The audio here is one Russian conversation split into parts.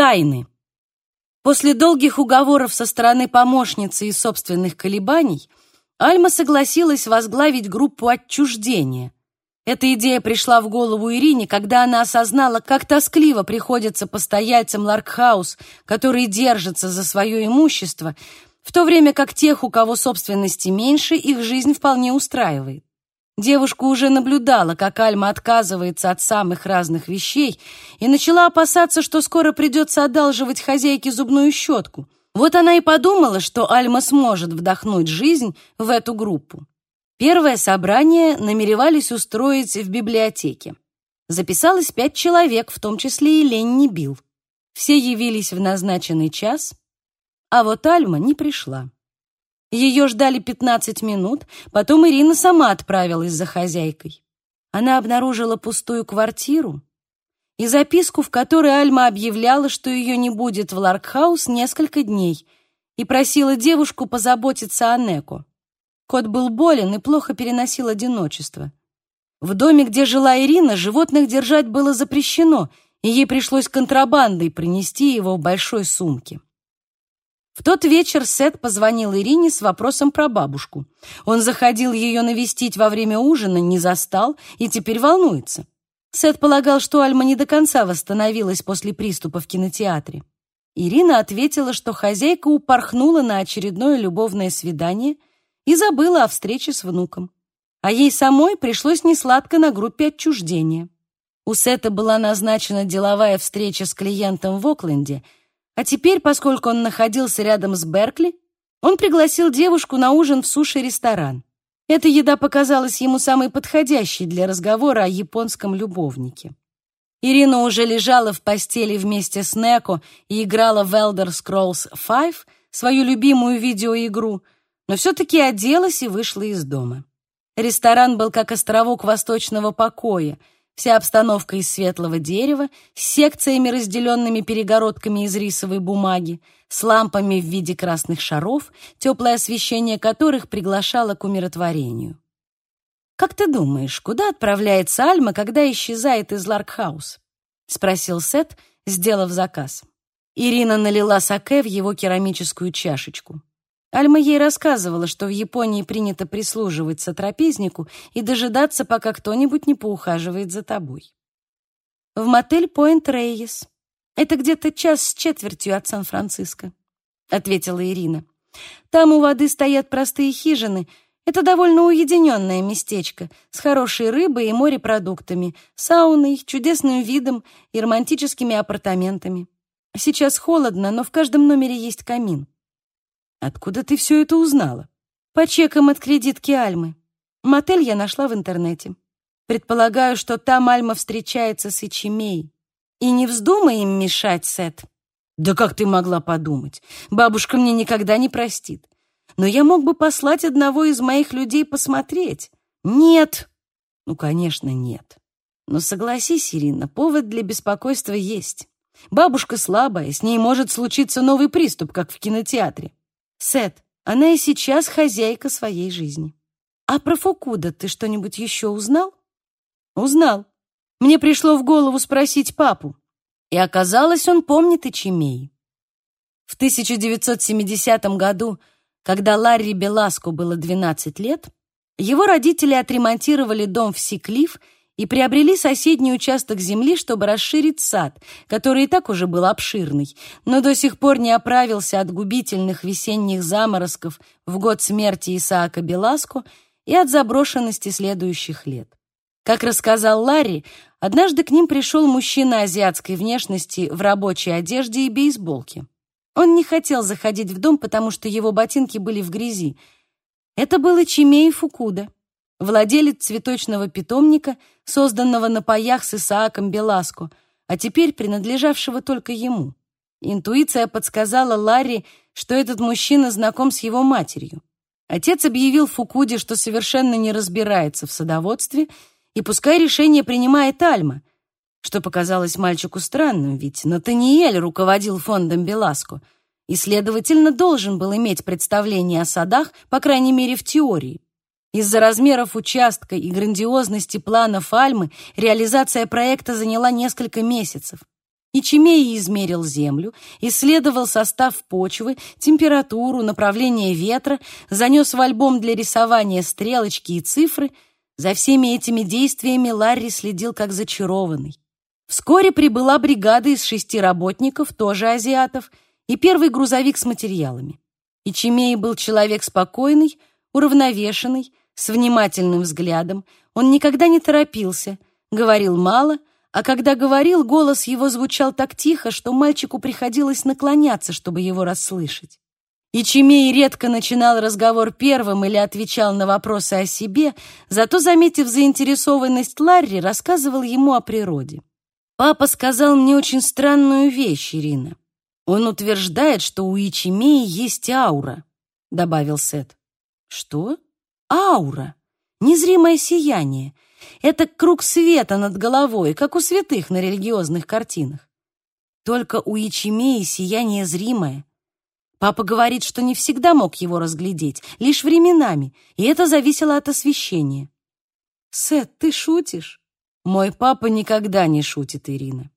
Тайны. После долгих уговоров со стороны помощницы и собственных колебаний Альма согласилась возглавить группу отчуждения. Эта идея пришла в голову Ирине, когда она осознала, как тоскливо приходится постояльцам Ларкхаус, которые держатся за свое имущество, в то время как тех, у кого собственности меньше, их жизнь вполне устраивает. Девушка уже наблюдала, как Альма отказывается от самых разных вещей и начала опасаться, что скоро придется одалживать хозяйке зубную щетку. Вот она и подумала, что Альма сможет вдохнуть жизнь в эту группу. Первое собрание намеревались устроить в библиотеке. Записалось пять человек, в том числе и Ленни Билл. Все явились в назначенный час, а вот Альма не пришла. Ее ждали 15 минут, потом Ирина сама отправилась за хозяйкой. Она обнаружила пустую квартиру и записку, в которой Альма объявляла, что ее не будет в Ларкхаус несколько дней, и просила девушку позаботиться о Неко. Кот был болен и плохо переносил одиночество. В доме, где жила Ирина, животных держать было запрещено, и ей пришлось контрабандой принести его в большой сумке. В тот вечер Сет позвонил Ирине с вопросом про бабушку. Он заходил ее навестить во время ужина, не застал и теперь волнуется. Сет полагал, что Альма не до конца восстановилась после приступа в кинотеатре. Ирина ответила, что хозяйка упорхнула на очередное любовное свидание и забыла о встрече с внуком. А ей самой пришлось несладко на группе отчуждения. У Сета была назначена деловая встреча с клиентом в Окленде — а теперь, поскольку он находился рядом с Беркли, он пригласил девушку на ужин в суши-ресторан. Эта еда показалась ему самой подходящей для разговора о японском любовнике. Ирина уже лежала в постели вместе с Неко и играла в Elder Scrolls V, свою любимую видеоигру, но все-таки оделась и вышла из дома. Ресторан был как островок восточного покоя — Вся обстановка из светлого дерева, с секциями, разделенными перегородками из рисовой бумаги, с лампами в виде красных шаров, теплое освещение которых приглашало к умиротворению. «Как ты думаешь, куда отправляется Альма, когда исчезает из Ларкхаус?» — спросил Сет, сделав заказ. Ирина налила саке в его керамическую чашечку. Альма ей рассказывала, что в Японии принято прислуживать сотрапезнику и дожидаться, пока кто-нибудь не поухаживает за тобой. В мотель Пойнт Рейес. Это где-то час с четвертью от Сан-Франциско, ответила Ирина. Там у воды стоят простые хижины. Это довольно уединенное местечко с хорошей рыбой и морепродуктами, сауной, чудесным видом и романтическими апартаментами. Сейчас холодно, но в каждом номере есть камин. Откуда ты все это узнала? По чекам от кредитки Альмы. Мотель я нашла в интернете. Предполагаю, что там Альма встречается с Ичимей. И не вздумай им мешать, Сет. Да как ты могла подумать? Бабушка мне никогда не простит. Но я мог бы послать одного из моих людей посмотреть. Нет. Ну, конечно, нет. Но согласись, Ирина, повод для беспокойства есть. Бабушка слабая, с ней может случиться новый приступ, как в кинотеатре. Сет, она и сейчас хозяйка своей жизни. А про Фукуда ты что-нибудь еще узнал? Узнал. Мне пришло в голову спросить папу. И оказалось, он помнит Ичимей. В 1970 году, когда Ларри Беласко было 12 лет, его родители отремонтировали дом в Сиклиф и приобрели соседний участок земли, чтобы расширить сад, который и так уже был обширный, но до сих пор не оправился от губительных весенних заморозков в год смерти Исаака Беласко и от заброшенности следующих лет. Как рассказал Ларри, однажды к ним пришел мужчина азиатской внешности в рабочей одежде и бейсболке. Он не хотел заходить в дом, потому что его ботинки были в грязи. Это был Ичимей Фукуда владелец цветочного питомника, созданного на паях с Исааком Беласко, а теперь принадлежавшего только ему. Интуиция подсказала Ларри, что этот мужчина знаком с его матерью. Отец объявил Фукуде, что совершенно не разбирается в садоводстве, и пускай решение принимает Альма, что показалось мальчику странным, ведь Натаниэль руководил фондом Беласко и, следовательно, должен был иметь представление о садах, по крайней мере, в теории. Из-за размеров участка и грандиозности плана Фальмы реализация проекта заняла несколько месяцев. Ичимей измерил землю, исследовал состав почвы, температуру, направление ветра, занес в альбом для рисования стрелочки и цифры. За всеми этими действиями Ларри следил как зачарованный. Вскоре прибыла бригада из шести работников, тоже азиатов, и первый грузовик с материалами. Ичимей был человек спокойный, уравновешенный, с внимательным взглядом. Он никогда не торопился, говорил мало — а когда говорил, голос его звучал так тихо, что мальчику приходилось наклоняться, чтобы его расслышать. И Чемей редко начинал разговор первым или отвечал на вопросы о себе, зато, заметив заинтересованность Ларри, рассказывал ему о природе. «Папа сказал мне очень странную вещь, Ирина. Он утверждает, что у Ичимеи есть аура», — добавил Сет. «Что? Аура. Незримое сияние. Это круг света над головой, как у святых на религиозных картинах. Только у Ячемеи сияние зримое. Папа говорит, что не всегда мог его разглядеть, лишь временами, и это зависело от освещения. Сет, ты шутишь? Мой папа никогда не шутит, Ирина.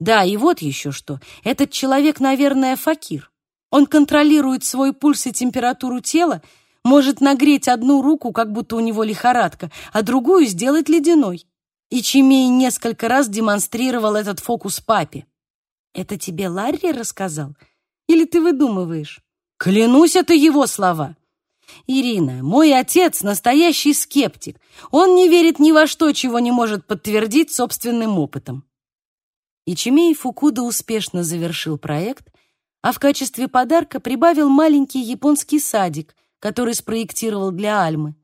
Да, и вот еще что. Этот человек, наверное, факир. Он контролирует свой пульс и температуру тела, может нагреть одну руку, как будто у него лихорадка, а другую сделать ледяной. И Чимей несколько раз демонстрировал этот фокус папе. «Это тебе Ларри рассказал? Или ты выдумываешь?» «Клянусь, это его слова!» «Ирина, мой отец — настоящий скептик. Он не верит ни во что, чего не может подтвердить собственным опытом». Ичимей Фукуда успешно завершил проект, а в качестве подарка прибавил маленький японский садик — который спроектировал для Альмы,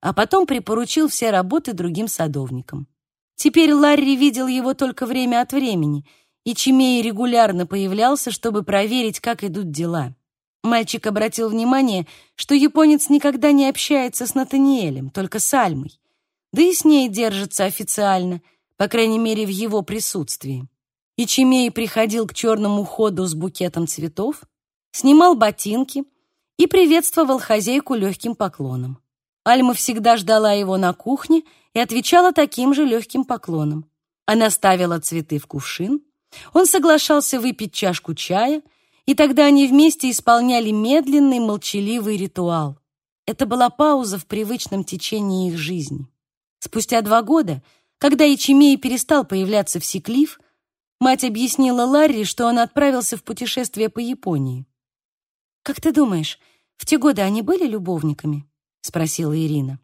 а потом припоручил все работы другим садовникам. Теперь Ларри видел его только время от времени, и Чимей регулярно появлялся, чтобы проверить, как идут дела. Мальчик обратил внимание, что японец никогда не общается с Натаниэлем, только с Альмой, да и с ней держится официально, по крайней мере, в его присутствии. И Чимей приходил к черному ходу с букетом цветов, снимал ботинки — и приветствовал хозяйку легким поклоном. Альма всегда ждала его на кухне и отвечала таким же легким поклоном. Она ставила цветы в кувшин, он соглашался выпить чашку чая, и тогда они вместе исполняли медленный, молчаливый ритуал. Это была пауза в привычном течении их жизни. Спустя два года, когда Ичимей перестал появляться в Сиклиф, мать объяснила Ларри, что он отправился в путешествие по Японии. «Как ты думаешь, в те годы они были любовниками?» — спросила Ирина.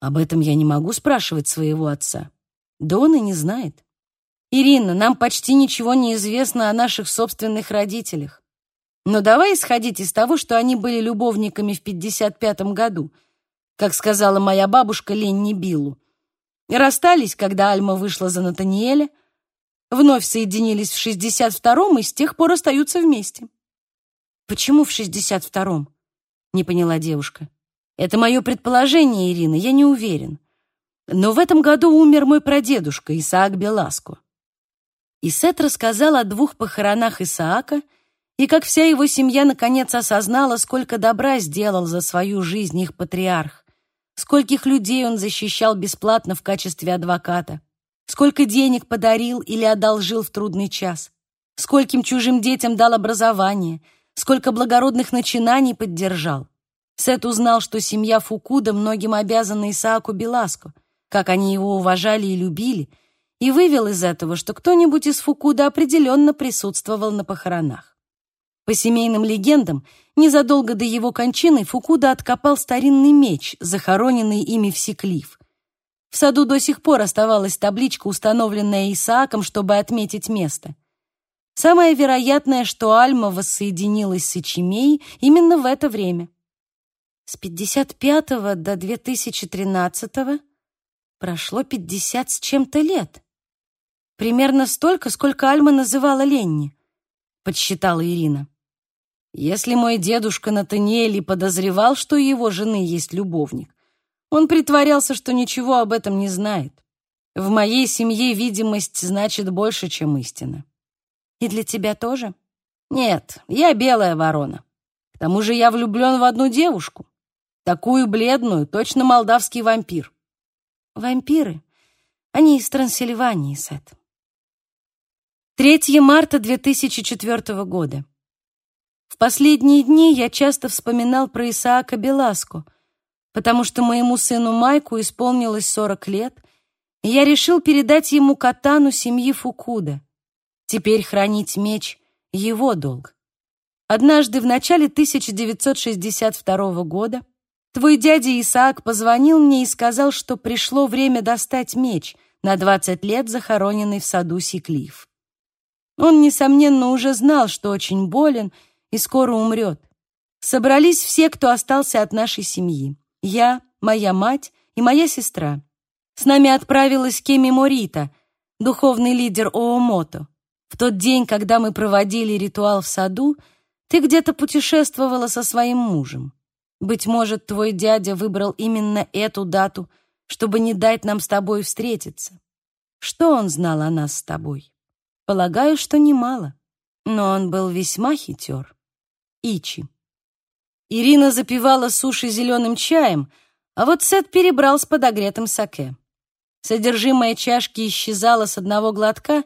«Об этом я не могу спрашивать своего отца. Да он и не знает. Ирина, нам почти ничего не известно о наших собственных родителях. Но давай исходить из того, что они были любовниками в 55-м году, как сказала моя бабушка Ленни Биллу. Расстались, когда Альма вышла за Натаниэля, вновь соединились в 62-м и с тех пор остаются вместе. Почему в 62-м? Не поняла девушка. Это мое предположение, Ирина, я не уверен. Но в этом году умер мой прадедушка Исаак Беласко. Исет рассказал о двух похоронах Исаака и как вся его семья наконец осознала, сколько добра сделал за свою жизнь их патриарх, скольких людей он защищал бесплатно в качестве адвоката, сколько денег подарил или одолжил в трудный час, скольким чужим детям дал образование — сколько благородных начинаний поддержал. Сет узнал, что семья Фукуда многим обязана Исааку Беласко, как они его уважали и любили, и вывел из этого, что кто-нибудь из Фукуда определенно присутствовал на похоронах. По семейным легендам, незадолго до его кончины Фукуда откопал старинный меч, захороненный ими в Сиклиф. В саду до сих пор оставалась табличка, установленная Исааком, чтобы отметить место. Самое вероятное, что Альма воссоединилась с Ичимей именно в это время. С 55 до 2013 прошло 50 с чем-то лет. Примерно столько, сколько Альма называла Ленни, подсчитала Ирина. Если мой дедушка Натаниэль подозревал, что у его жены есть любовник, он притворялся, что ничего об этом не знает. В моей семье видимость значит больше, чем истина. И для тебя тоже? Нет, я белая ворона. К тому же я влюблен в одну девушку. Такую бледную, точно молдавский вампир. Вампиры? Они из Трансильвании, Сет. 3 марта 2004 года. В последние дни я часто вспоминал про Исаака Беласко, потому что моему сыну Майку исполнилось 40 лет, и я решил передать ему катану семьи Фукуда. Теперь хранить меч — его долг. Однажды в начале 1962 года твой дядя Исаак позвонил мне и сказал, что пришло время достать меч, на 20 лет захороненный в саду Сиклиф. Он, несомненно, уже знал, что очень болен и скоро умрет. Собрались все, кто остался от нашей семьи. Я, моя мать и моя сестра. С нами отправилась Кеми Морита, духовный лидер Оомото. В тот день, когда мы проводили ритуал в саду, ты где-то путешествовала со своим мужем. Быть может, твой дядя выбрал именно эту дату, чтобы не дать нам с тобой встретиться. Что он знал о нас с тобой? Полагаю, что немало, но он был весьма хитер. Ичи. Ирина запивала суши зеленым чаем, а вот Сет перебрал с подогретым саке. Содержимое чашки исчезало с одного глотка,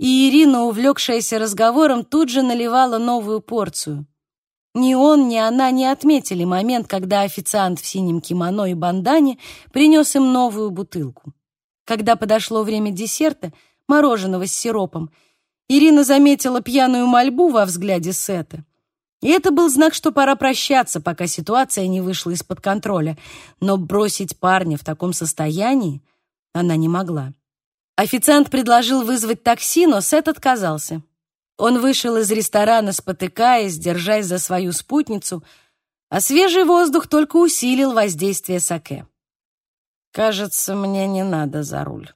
и Ирина, увлекшаяся разговором, тут же наливала новую порцию. Ни он, ни она не отметили момент, когда официант в синем кимоно и бандане принес им новую бутылку. Когда подошло время десерта — мороженого с сиропом, Ирина заметила пьяную мольбу во взгляде Сета. И это был знак, что пора прощаться, пока ситуация не вышла из-под контроля. Но бросить парня в таком состоянии она не могла. Официант предложил вызвать такси, но Сет отказался. Он вышел из ресторана, спотыкаясь, держась за свою спутницу, а свежий воздух только усилил воздействие саке. «Кажется, мне не надо за руль»,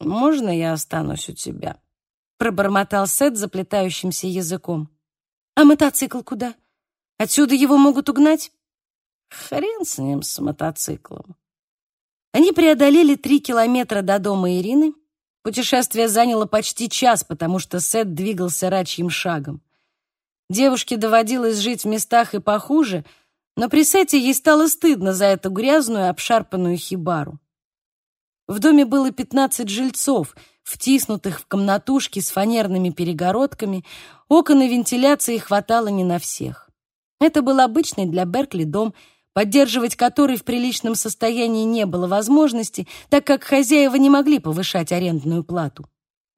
«Можно я останусь у тебя?» — пробормотал Сет заплетающимся языком. «А мотоцикл куда? Отсюда его могут угнать?» «Хрен с ним, с мотоциклом». Они преодолели три километра до дома Ирины. Путешествие заняло почти час, потому что Сет двигался рачьим шагом. Девушке доводилось жить в местах и похуже, но при Сете ей стало стыдно за эту грязную, обшарпанную хибару. В доме было 15 жильцов, втиснутых в комнатушки с фанерными перегородками, окон и вентиляции хватало не на всех. Это был обычный для Беркли дом, поддерживать который в приличном состоянии не было возможности, так как хозяева не могли повышать арендную плату.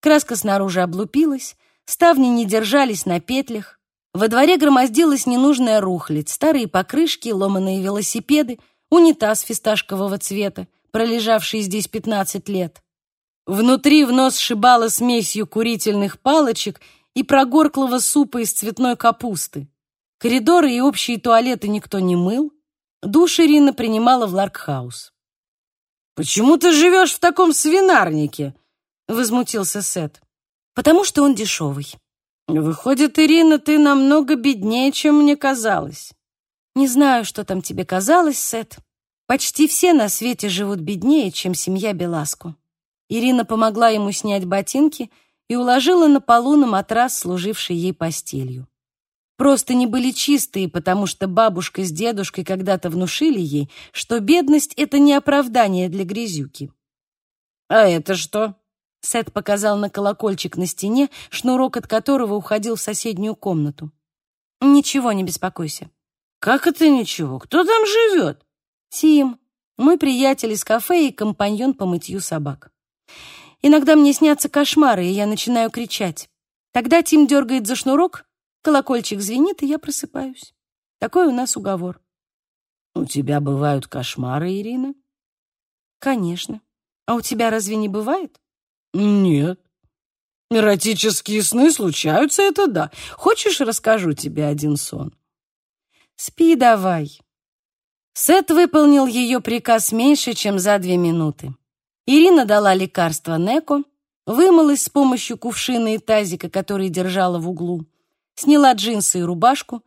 Краска снаружи облупилась, ставни не держались на петлях, во дворе громоздилась ненужная рухлядь, старые покрышки, ломаные велосипеды, унитаз фисташкового цвета, пролежавший здесь 15 лет. Внутри в нос шибало смесью курительных палочек и прогорклого супа из цветной капусты. Коридоры и общие туалеты никто не мыл. Душ Ирина принимала в Ларкхаус. «Почему ты живешь в таком свинарнике?» — возмутился Сет. «Потому что он дешевый». «Выходит, Ирина, ты намного беднее, чем мне казалось». «Не знаю, что там тебе казалось, Сет», Почти все на свете живут беднее, чем семья Беласку. Ирина помогла ему снять ботинки и уложила на полу на матрас, служивший ей постелью. Просто не были чистые, потому что бабушка с дедушкой когда-то внушили ей, что бедность — это не оправдание для грязюки. «А это что?» Сет показал на колокольчик на стене, шнурок от которого уходил в соседнюю комнату. «Ничего, не беспокойся». «Как это ничего? Кто там живет?» Тим, мой приятель из кафе и компаньон по мытью собак. Иногда мне снятся кошмары, и я начинаю кричать. Тогда Тим дергает за шнурок, колокольчик звенит, и я просыпаюсь. Такой у нас уговор. У тебя бывают кошмары, Ирина? Конечно. А у тебя разве не бывает? Нет. Эротические сны случаются, это да. Хочешь, расскажу тебе один сон? Спи давай. Сет выполнил ее приказ меньше, чем за две минуты. Ирина дала лекарство Неко, вымылась с помощью кувшина и тазика, который держала в углу, сняла джинсы и рубашку,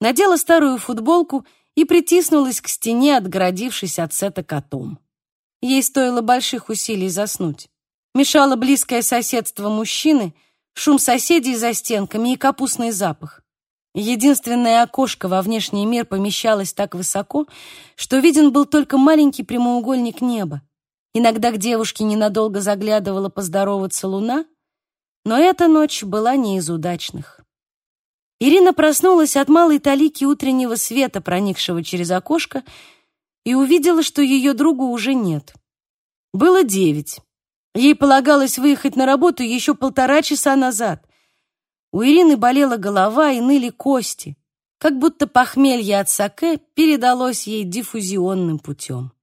надела старую футболку и притиснулась к стене, отгородившись от Сета котом. Ей стоило больших усилий заснуть. Мешало близкое соседство мужчины, шум соседей за стенками и капустный запах. Единственное окошко во внешний мир помещалось так высоко, что виден был только маленький прямоугольник неба. Иногда к девушке ненадолго заглядывала поздороваться луна, Но эта ночь была не из удачных. Ирина проснулась от малой талики утреннего света, проникшего через окошко, и увидела, что ее другу уже нет. Было девять. Ей полагалось выехать на работу еще полтора часа назад. У Ирины болела голова и ныли кости, как будто похмелье от саке передалось ей диффузионным путем.